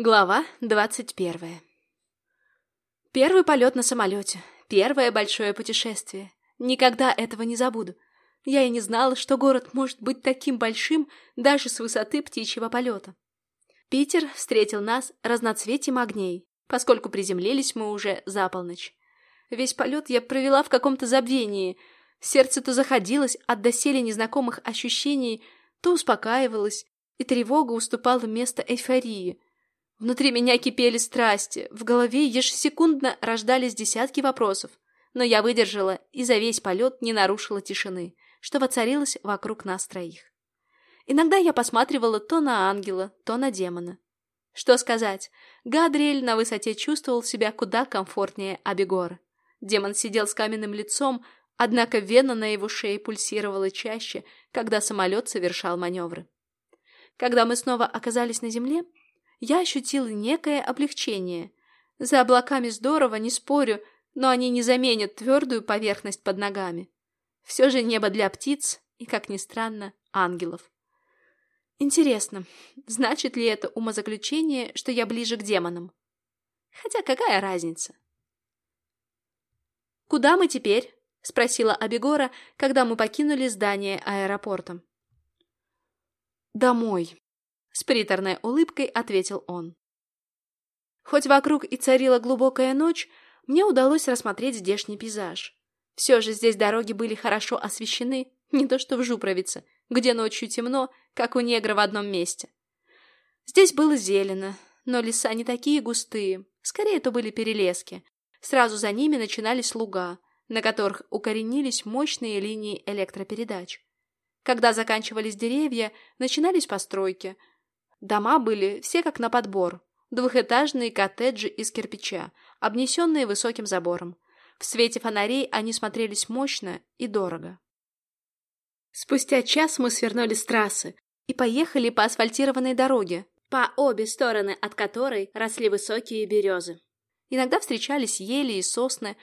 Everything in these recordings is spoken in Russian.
Глава двадцать первая Первый полет на самолете. Первое большое путешествие. Никогда этого не забуду. Я и не знала, что город может быть таким большим даже с высоты птичьего полета. Питер встретил нас разноцветием огней, поскольку приземлились мы уже за полночь. Весь полет я провела в каком-то забвении. Сердце то заходилось от доселе незнакомых ощущений, то успокаивалось, и тревога уступала место эйфории. Внутри меня кипели страсти, в голове ежесекундно рождались десятки вопросов, но я выдержала и за весь полет не нарушила тишины, что воцарилось вокруг нас троих. Иногда я посматривала то на ангела, то на демона. Что сказать, Гадриэль на высоте чувствовал себя куда комфортнее Абегора. Демон сидел с каменным лицом, однако вена на его шее пульсировала чаще, когда самолет совершал маневры. Когда мы снова оказались на земле, я ощутила некое облегчение. За облаками здорово, не спорю, но они не заменят твердую поверхность под ногами. Все же небо для птиц и, как ни странно, ангелов. Интересно, значит ли это умозаключение, что я ближе к демонам? Хотя какая разница? «Куда мы теперь?» — спросила Абегора, когда мы покинули здание аэропорта. «Домой», — с приторной улыбкой ответил он. Хоть вокруг и царила глубокая ночь, мне удалось рассмотреть здешний пейзаж. Все же здесь дороги были хорошо освещены, не то что в Жупровице, где ночью темно, как у негра в одном месте. Здесь было зелено, но леса не такие густые, скорее это были перелески, Сразу за ними начинались луга, на которых укоренились мощные линии электропередач. Когда заканчивались деревья, начинались постройки. Дома были все как на подбор. Двухэтажные коттеджи из кирпича, обнесенные высоким забором. В свете фонарей они смотрелись мощно и дорого. Спустя час мы свернули с трассы и поехали по асфальтированной дороге, по обе стороны от которой росли высокие березы. Иногда встречались ели и сосны.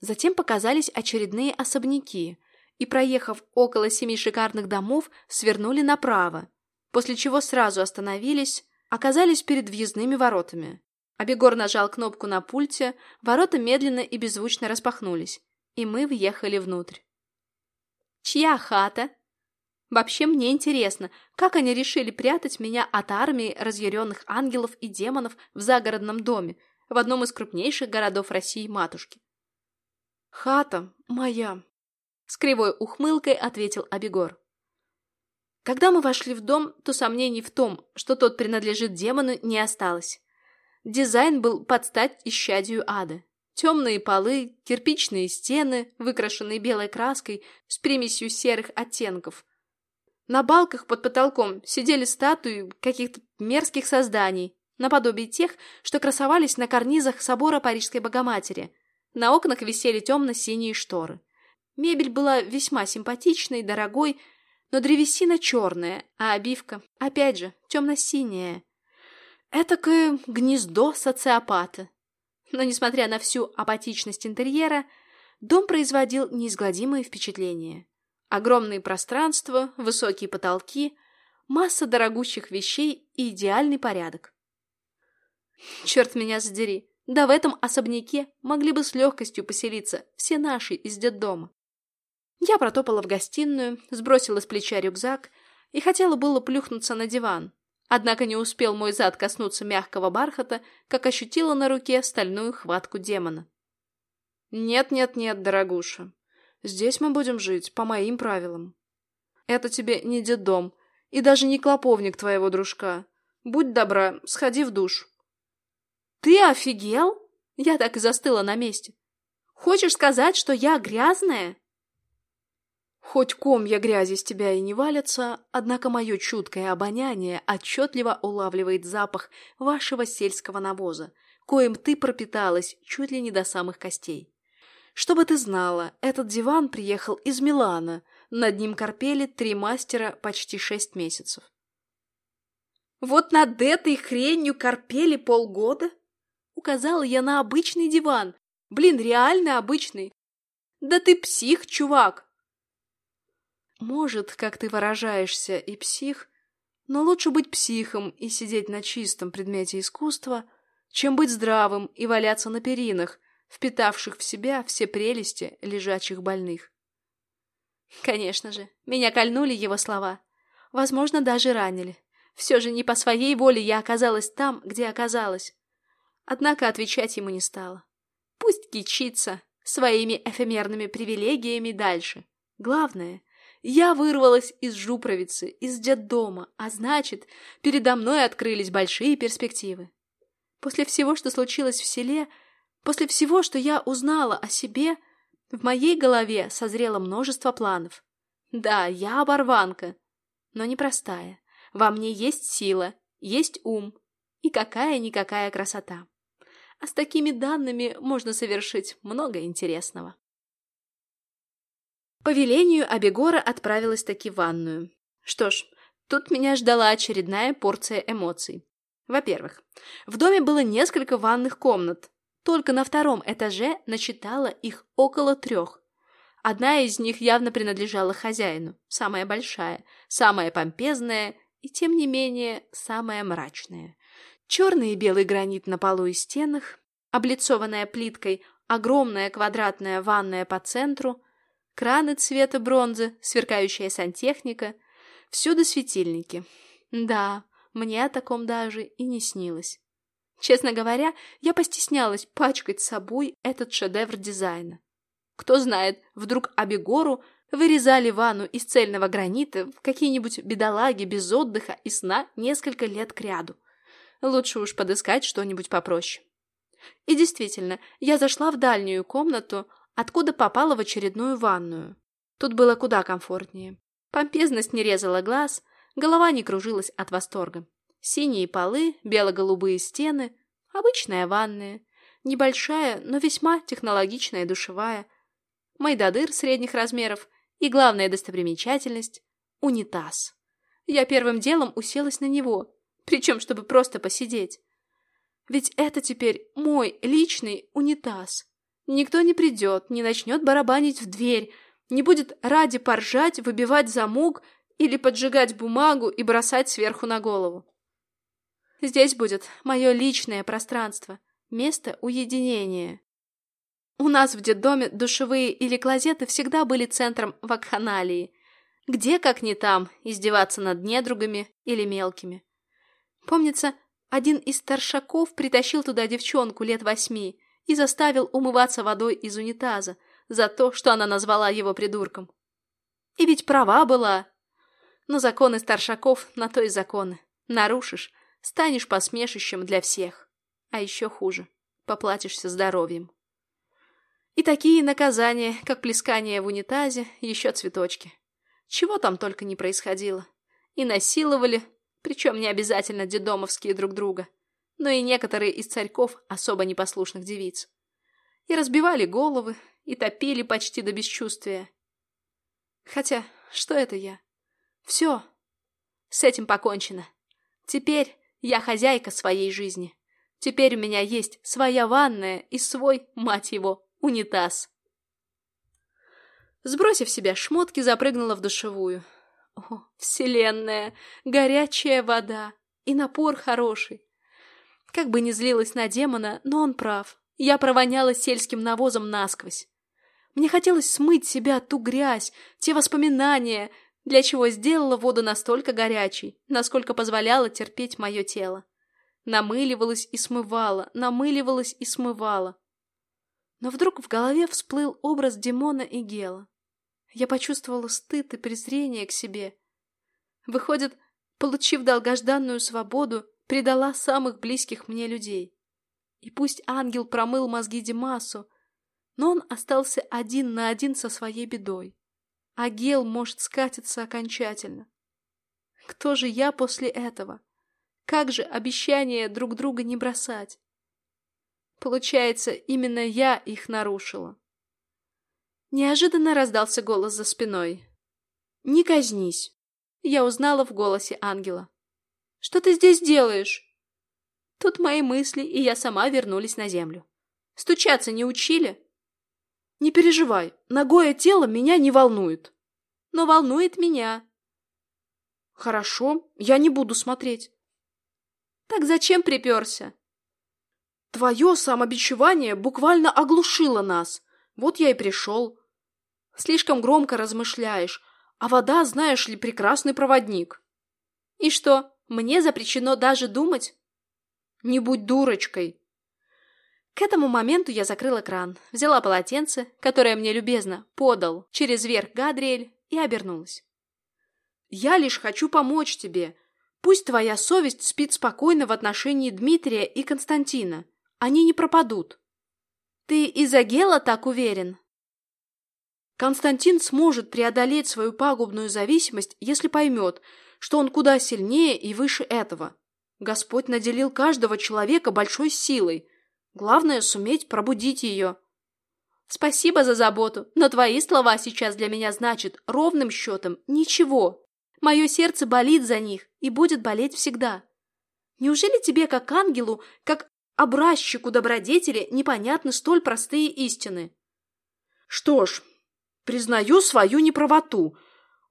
Затем показались очередные особняки, и, проехав около семи шикарных домов, свернули направо, после чего сразу остановились, оказались перед въездными воротами. Абегор нажал кнопку на пульте, ворота медленно и беззвучно распахнулись, и мы въехали внутрь. «Чья хата?» Вообще мне интересно, как они решили прятать меня от армии разъяренных ангелов и демонов в загородном доме, в одном из крупнейших городов России матушки. «Хата моя», — с кривой ухмылкой ответил Абегор. Когда мы вошли в дом, то сомнений в том, что тот принадлежит демону, не осталось. Дизайн был под стать исчадию ада. Темные полы, кирпичные стены, выкрашенные белой краской с примесью серых оттенков. На балках под потолком сидели статуи каких-то мерзких созданий, наподобие тех, что красовались на карнизах собора Парижской Богоматери. На окнах висели темно-синие шторы. Мебель была весьма симпатичной, дорогой, но древесина черная, а обивка, опять же, темно-синяя. Этакое гнездо социопата. Но, несмотря на всю апатичность интерьера, дом производил неизгладимое впечатление. Огромные пространства, высокие потолки, масса дорогущих вещей и идеальный порядок. Черт меня задери, да в этом особняке могли бы с легкостью поселиться все наши из детдома. Я протопала в гостиную, сбросила с плеча рюкзак и хотела было плюхнуться на диван. Однако не успел мой зад коснуться мягкого бархата, как ощутила на руке стальную хватку демона. «Нет-нет-нет, дорогуша, здесь мы будем жить по моим правилам. Это тебе не детдом и даже не клоповник твоего дружка. Будь добра, сходи в душ». «Ты офигел?» Я так и застыла на месте. «Хочешь сказать, что я грязная?» Хоть комья грязи с тебя и не валятся, однако мое чуткое обоняние отчетливо улавливает запах вашего сельского навоза, коим ты пропиталась чуть ли не до самых костей. Чтобы ты знала, этот диван приехал из Милана, над ним корпели три мастера почти шесть месяцев. Вот над этой хренью корпели полгода? Указала я на обычный диван. Блин, реально обычный. Да ты псих, чувак. Может, как ты выражаешься, и псих, Но лучше быть психом и сидеть на чистом предмете искусства, чем быть здравым и валяться на перинах, впитавших в себя все прелести лежачих больных. Конечно же, меня кольнули его слова. Возможно, даже ранили. Все же не по своей воле я оказалась там, где оказалась. Однако отвечать ему не стала. Пусть кичится своими эфемерными привилегиями дальше. Главное, я вырвалась из Жупровицы, из детдома, а значит, передо мной открылись большие перспективы. После всего, что случилось в селе, после всего, что я узнала о себе, в моей голове созрело множество планов. Да, я оборванка, но непростая. Во мне есть сила, есть ум и какая-никакая красота. А с такими данными можно совершить много интересного. По велению Абегора отправилась таки в ванную. Что ж, тут меня ждала очередная порция эмоций. Во-первых, в доме было несколько ванных комнат. Только на втором этаже начитала их около трех. Одна из них явно принадлежала хозяину, самая большая, самая помпезная и, тем не менее, самая мрачная. Черный и белый гранит на полу и стенах, облицованная плиткой огромная квадратная ванная по центру, краны цвета бронзы, сверкающая сантехника, всюду светильники. Да, мне о таком даже и не снилось. Честно говоря, я постеснялась пачкать собой этот шедевр дизайна. Кто знает, вдруг Абегору вырезали ванну из цельного гранита в какие-нибудь бедолаги без отдыха и сна несколько лет кряду. Лучше уж подыскать что-нибудь попроще. И действительно, я зашла в дальнюю комнату, откуда попала в очередную ванную. Тут было куда комфортнее. Помпезность не резала глаз, голова не кружилась от восторга. Синие полы, бело-голубые стены, обычная ванная, небольшая, но весьма технологичная душевая, майдадыр средних размеров и главная достопримечательность – унитаз. Я первым делом уселась на него, причем чтобы просто посидеть. Ведь это теперь мой личный унитаз. Никто не придет, не начнет барабанить в дверь, не будет ради поржать, выбивать замок или поджигать бумагу и бросать сверху на голову. Здесь будет мое личное пространство, место уединения. У нас в детдоме душевые или клозеты всегда были центром вакханалии. Где, как не там, издеваться над недругами или мелкими. Помнится, один из старшаков притащил туда девчонку лет восьми и заставил умываться водой из унитаза за то, что она назвала его придурком. И ведь права была. Но законы старшаков на то и законы. Нарушишь, станешь посмешищем для всех. А еще хуже, поплатишься здоровьем. И такие наказания, как плескание в унитазе, еще цветочки. Чего там только не происходило. И насиловали, причем не обязательно дедомовские друг друга, но и некоторые из царьков особо непослушных девиц. И разбивали головы, и топили почти до бесчувствия. Хотя, что это я? Все. С этим покончено. Теперь я хозяйка своей жизни. Теперь у меня есть своя ванная и свой, мать его, унитаз. Сбросив себя шмотки, запрыгнула в душевую. О, вселенная! Горячая вода! И напор хороший! Как бы ни злилась на демона, но он прав. Я провоняла сельским навозом насквозь. Мне хотелось смыть себя ту грязь, те воспоминания, для чего сделала воду настолько горячей, насколько позволяло терпеть мое тело. Намыливалась и смывала, намыливалась и смывала. Но вдруг в голове всплыл образ Димона и Гела. Я почувствовала стыд и презрение к себе. Выходит, получив долгожданную свободу, предала самых близких мне людей. И пусть ангел промыл мозги Димасу, но он остался один на один со своей бедой. А Гел может скатиться окончательно. Кто же я после этого? Как же обещание друг друга не бросать? Получается, именно я их нарушила. Неожиданно раздался голос за спиной. «Не казнись!» Я узнала в голосе ангела. «Что ты здесь делаешь?» Тут мои мысли и я сама вернулись на землю. «Стучаться не учили?» «Не переживай, ногое тело меня не волнует». «Но волнует меня». Хорошо, я не буду смотреть. Так зачем приперся? Твое самобичевание буквально оглушило нас. Вот я и пришел. Слишком громко размышляешь, а вода, знаешь ли, прекрасный проводник. И что, мне запрещено даже думать? Не будь дурочкой. К этому моменту я закрыла кран, взяла полотенце, которое мне любезно подал через верх Гадриэль, и обернулась. «Я лишь хочу помочь тебе. Пусть твоя совесть спит спокойно в отношении Дмитрия и Константина. Они не пропадут». «Ты из-за Гела так уверен?» Константин сможет преодолеть свою пагубную зависимость, если поймет, что он куда сильнее и выше этого. Господь наделил каждого человека большой силой – Главное — суметь пробудить ее. Спасибо за заботу, но твои слова сейчас для меня значат ровным счетом ничего. Мое сердце болит за них и будет болеть всегда. Неужели тебе, как ангелу, как образчику добродетели, непонятны столь простые истины? Что ж, признаю свою неправоту.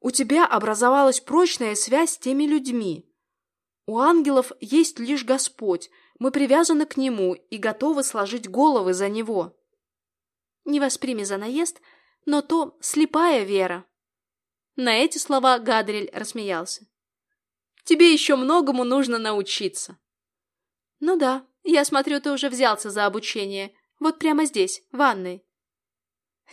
У тебя образовалась прочная связь с теми людьми. У ангелов есть лишь Господь, мы привязаны к нему и готовы сложить головы за него. Не восприми за наезд, но то слепая вера. На эти слова Гадриль рассмеялся. Тебе еще многому нужно научиться. Ну да, я смотрю, ты уже взялся за обучение. Вот прямо здесь, в ванной.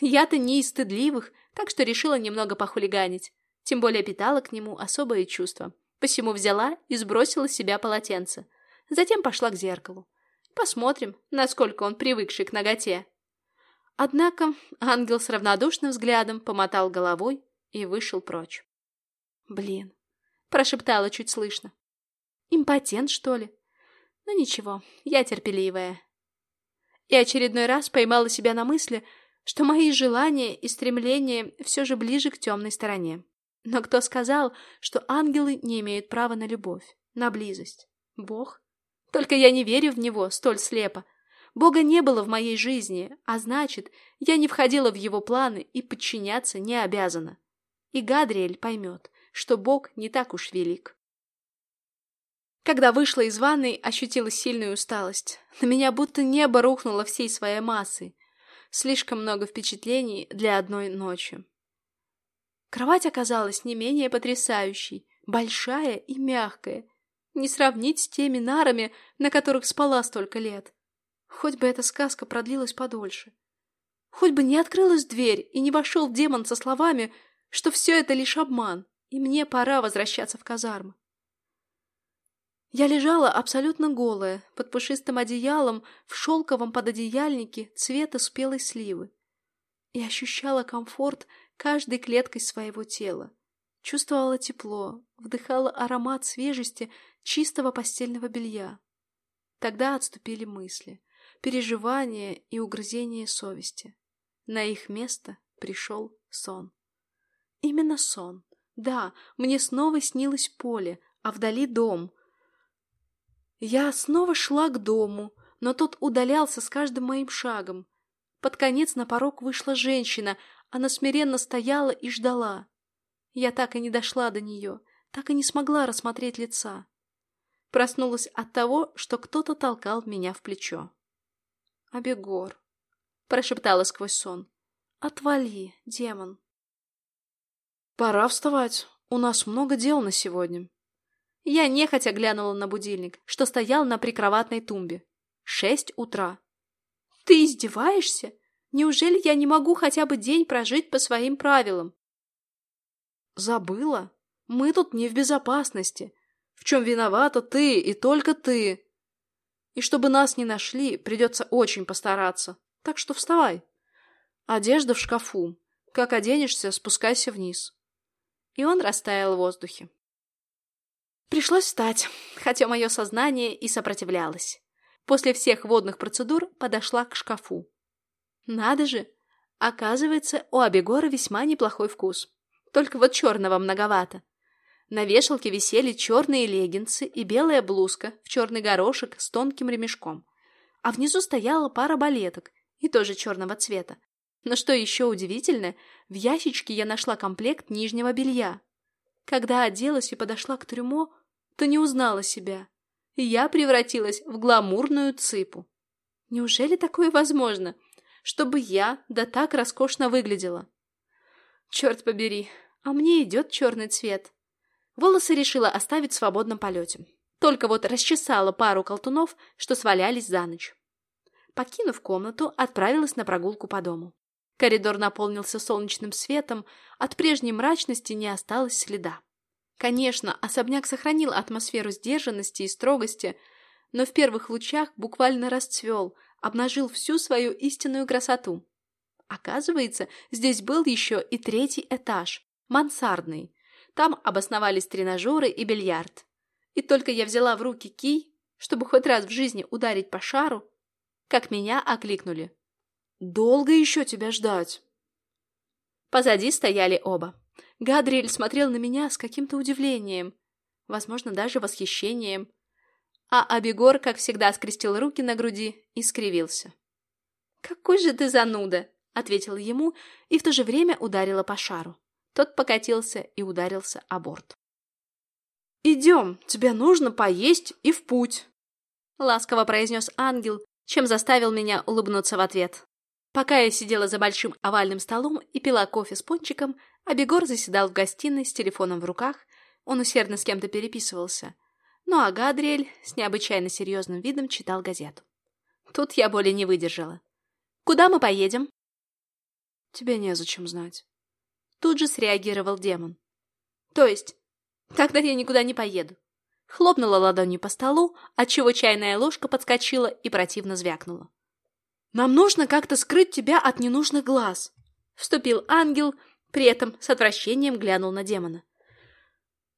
Я-то не из стыдливых, так что решила немного похулиганить. Тем более питала к нему особые чувства. Посему взяла и сбросила с себя полотенце. Затем пошла к зеркалу. Посмотрим, насколько он привыкший к ноготе. Однако ангел с равнодушным взглядом помотал головой и вышел прочь. «Блин», — прошептала чуть слышно. «Импотент, что ли? Ну ничего, я терпеливая». И очередной раз поймала себя на мысли, что мои желания и стремления все же ближе к темной стороне. Но кто сказал, что ангелы не имеют права на любовь, на близость? Бог? Только я не верю в него столь слепо. Бога не было в моей жизни, а значит, я не входила в его планы и подчиняться не обязана. И Гадриэль поймет, что Бог не так уж велик. Когда вышла из ванной, ощутила сильную усталость. На меня будто небо рухнуло всей своей массой. Слишком много впечатлений для одной ночи. Кровать оказалась не менее потрясающей, большая и мягкая, не сравнить с теми нарами, на которых спала столько лет. Хоть бы эта сказка продлилась подольше. Хоть бы не открылась дверь и не вошел демон со словами, что все это лишь обман, и мне пора возвращаться в казармы. Я лежала абсолютно голая, под пушистым одеялом, в шелковом пододеяльнике цвета спелой сливы, и ощущала комфорт каждой клеткой своего тела. Чувствовала тепло, вдыхала аромат свежести чистого постельного белья. Тогда отступили мысли, переживания и угрызения совести. На их место пришел сон. Именно сон. Да, мне снова снилось поле, а вдали дом. Я снова шла к дому, но тот удалялся с каждым моим шагом. Под конец на порог вышла женщина, она смиренно стояла и ждала. Я так и не дошла до нее, так и не смогла рассмотреть лица. Проснулась от того, что кто-то толкал меня в плечо. «Абегор», — прошептала сквозь сон. «Отвали, демон». «Пора вставать. У нас много дел на сегодня». Я нехотя глянула на будильник, что стоял на прикроватной тумбе. Шесть утра. «Ты издеваешься? Неужели я не могу хотя бы день прожить по своим правилам?» Забыла? Мы тут не в безопасности. В чем виновата ты и только ты. И чтобы нас не нашли, придется очень постараться. Так что вставай. Одежда в шкафу. Как оденешься, спускайся вниз. И он растаял в воздухе. Пришлось встать, хотя мое сознание и сопротивлялось. После всех водных процедур подошла к шкафу. Надо же! Оказывается, у Абегора весьма неплохой вкус. Только вот черного многовато. На вешалке висели черные леггинсы и белая блузка в черный горошек с тонким ремешком. А внизу стояла пара балеток, и тоже черного цвета. Но что еще удивительно, в ящичке я нашла комплект нижнего белья. Когда оделась и подошла к трюмо, то не узнала себя. И я превратилась в гламурную цыпу. Неужели такое возможно, чтобы я да так роскошно выглядела? Черт побери, а мне идет черный цвет. Волосы решила оставить в свободном полете. Только вот расчесала пару колтунов, что свалялись за ночь. Покинув комнату, отправилась на прогулку по дому. Коридор наполнился солнечным светом, от прежней мрачности не осталось следа. Конечно, особняк сохранил атмосферу сдержанности и строгости, но в первых лучах буквально расцвел, обнажил всю свою истинную красоту. Оказывается, здесь был еще и третий этаж, мансардный. Там обосновались тренажеры и бильярд. И только я взяла в руки кий, чтобы хоть раз в жизни ударить по шару, как меня окликнули. «Долго еще тебя ждать?» Позади стояли оба. Гадриэль смотрел на меня с каким-то удивлением, возможно, даже восхищением. А Абегор, как всегда, скрестил руки на груди и скривился. «Какой же ты зануда!» — ответила ему и в то же время ударила по шару. Тот покатился и ударился о борт. «Идем, тебе нужно поесть и в путь», — ласково произнес ангел, чем заставил меня улыбнуться в ответ. Пока я сидела за большим овальным столом и пила кофе с пончиком, а Бегор заседал в гостиной с телефоном в руках, он усердно с кем-то переписывался. Ну а Гадриэль с необычайно серьезным видом читал газету. Тут я более не выдержала. «Куда мы поедем?» «Тебе незачем знать». Тут же среагировал демон. «То есть? Тогда я никуда не поеду». Хлопнула ладонью по столу, отчего чайная ложка подскочила и противно звякнула. «Нам нужно как-то скрыть тебя от ненужных глаз», — вступил ангел, при этом с отвращением глянул на демона.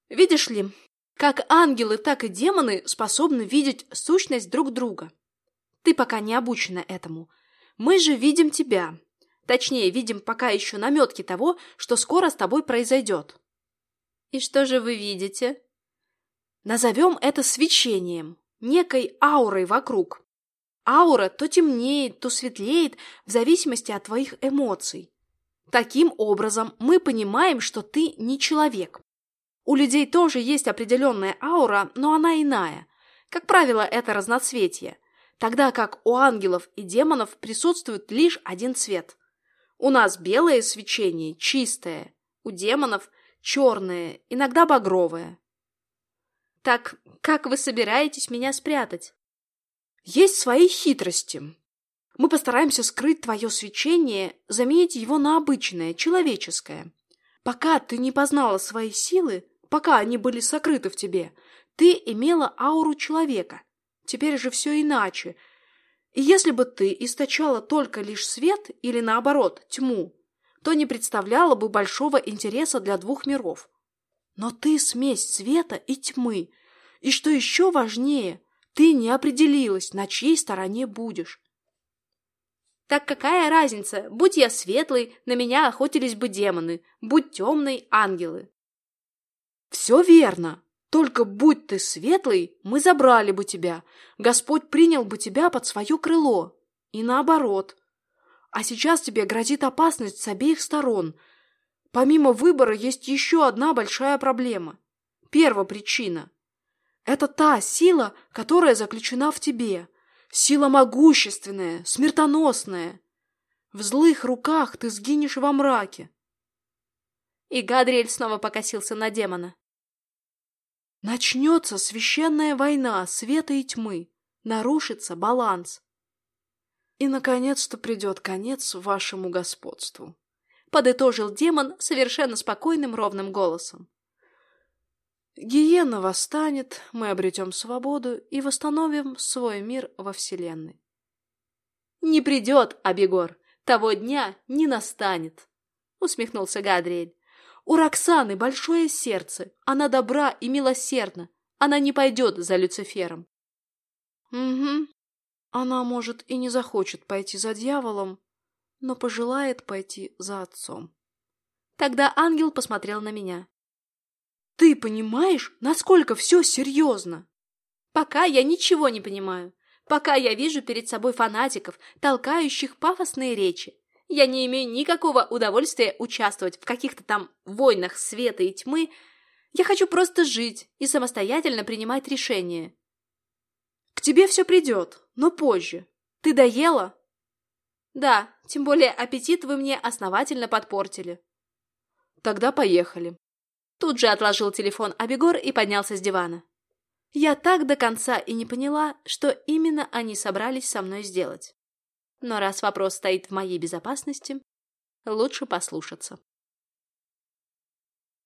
«Видишь ли, как ангелы, так и демоны способны видеть сущность друг друга. Ты пока не обучена этому. Мы же видим тебя. Точнее, видим пока еще наметки того, что скоро с тобой произойдет». «И что же вы видите?» Назовем это свечением, некой аурой вокруг. Аура то темнеет, то светлеет в зависимости от твоих эмоций. Таким образом, мы понимаем, что ты не человек. У людей тоже есть определенная аура, но она иная. Как правило, это разноцветие, тогда как у ангелов и демонов присутствует лишь один цвет. У нас белое свечение, чистое, у демонов черное, иногда багровое. Так как вы собираетесь меня спрятать? Есть свои хитрости. Мы постараемся скрыть твое свечение, заменить его на обычное, человеческое. Пока ты не познала свои силы, пока они были сокрыты в тебе, ты имела ауру человека. Теперь же все иначе. И если бы ты источала только лишь свет или, наоборот, тьму, то не представляла бы большого интереса для двух миров. Но ты смесь света и тьмы. И что еще важнее, ты не определилась, на чьей стороне будешь. Так какая разница, будь я светлый, на меня охотились бы демоны, будь темный – ангелы. Все верно, только будь ты светлый, мы забрали бы тебя, Господь принял бы тебя под свое крыло. И наоборот. А сейчас тебе грозит опасность с обеих сторон – Помимо выбора есть еще одна большая проблема. Первая причина. Это та сила, которая заключена в тебе. Сила могущественная, смертоносная. В злых руках ты сгинешь во мраке. И Гадриэль снова покосился на демона. Начнется священная война света и тьмы. Нарушится баланс. И, наконец-то, придет конец вашему господству подытожил демон совершенно спокойным ровным голосом. Гиена восстанет, мы обретем свободу и восстановим свой мир во Вселенной. Не придет, Абегор, того дня не настанет, усмехнулся Гадриэль. У Роксаны большое сердце, она добра и милосердна, она не пойдет за Люцифером. Угу, она, может, и не захочет пойти за дьяволом, но пожелает пойти за отцом. Тогда ангел посмотрел на меня. «Ты понимаешь, насколько все серьезно?» «Пока я ничего не понимаю. Пока я вижу перед собой фанатиков, толкающих пафосные речи. Я не имею никакого удовольствия участвовать в каких-то там войнах света и тьмы. Я хочу просто жить и самостоятельно принимать решения. К тебе все придет, но позже. Ты доела? Да, тем более аппетит вы мне основательно подпортили. Тогда поехали. Тут же отложил телефон Абегор и поднялся с дивана. Я так до конца и не поняла, что именно они собрались со мной сделать. Но раз вопрос стоит в моей безопасности, лучше послушаться.